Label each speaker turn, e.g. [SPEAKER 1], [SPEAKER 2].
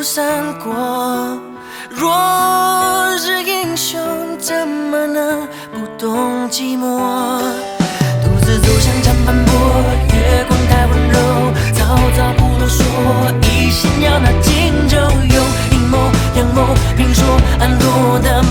[SPEAKER 1] 不散过。若是英雄，怎么能不懂寂寞？独自走向长坂坡，月光太温柔，曹操不啰嗦，一心要那荆州用阴谋阳谋评说暗落的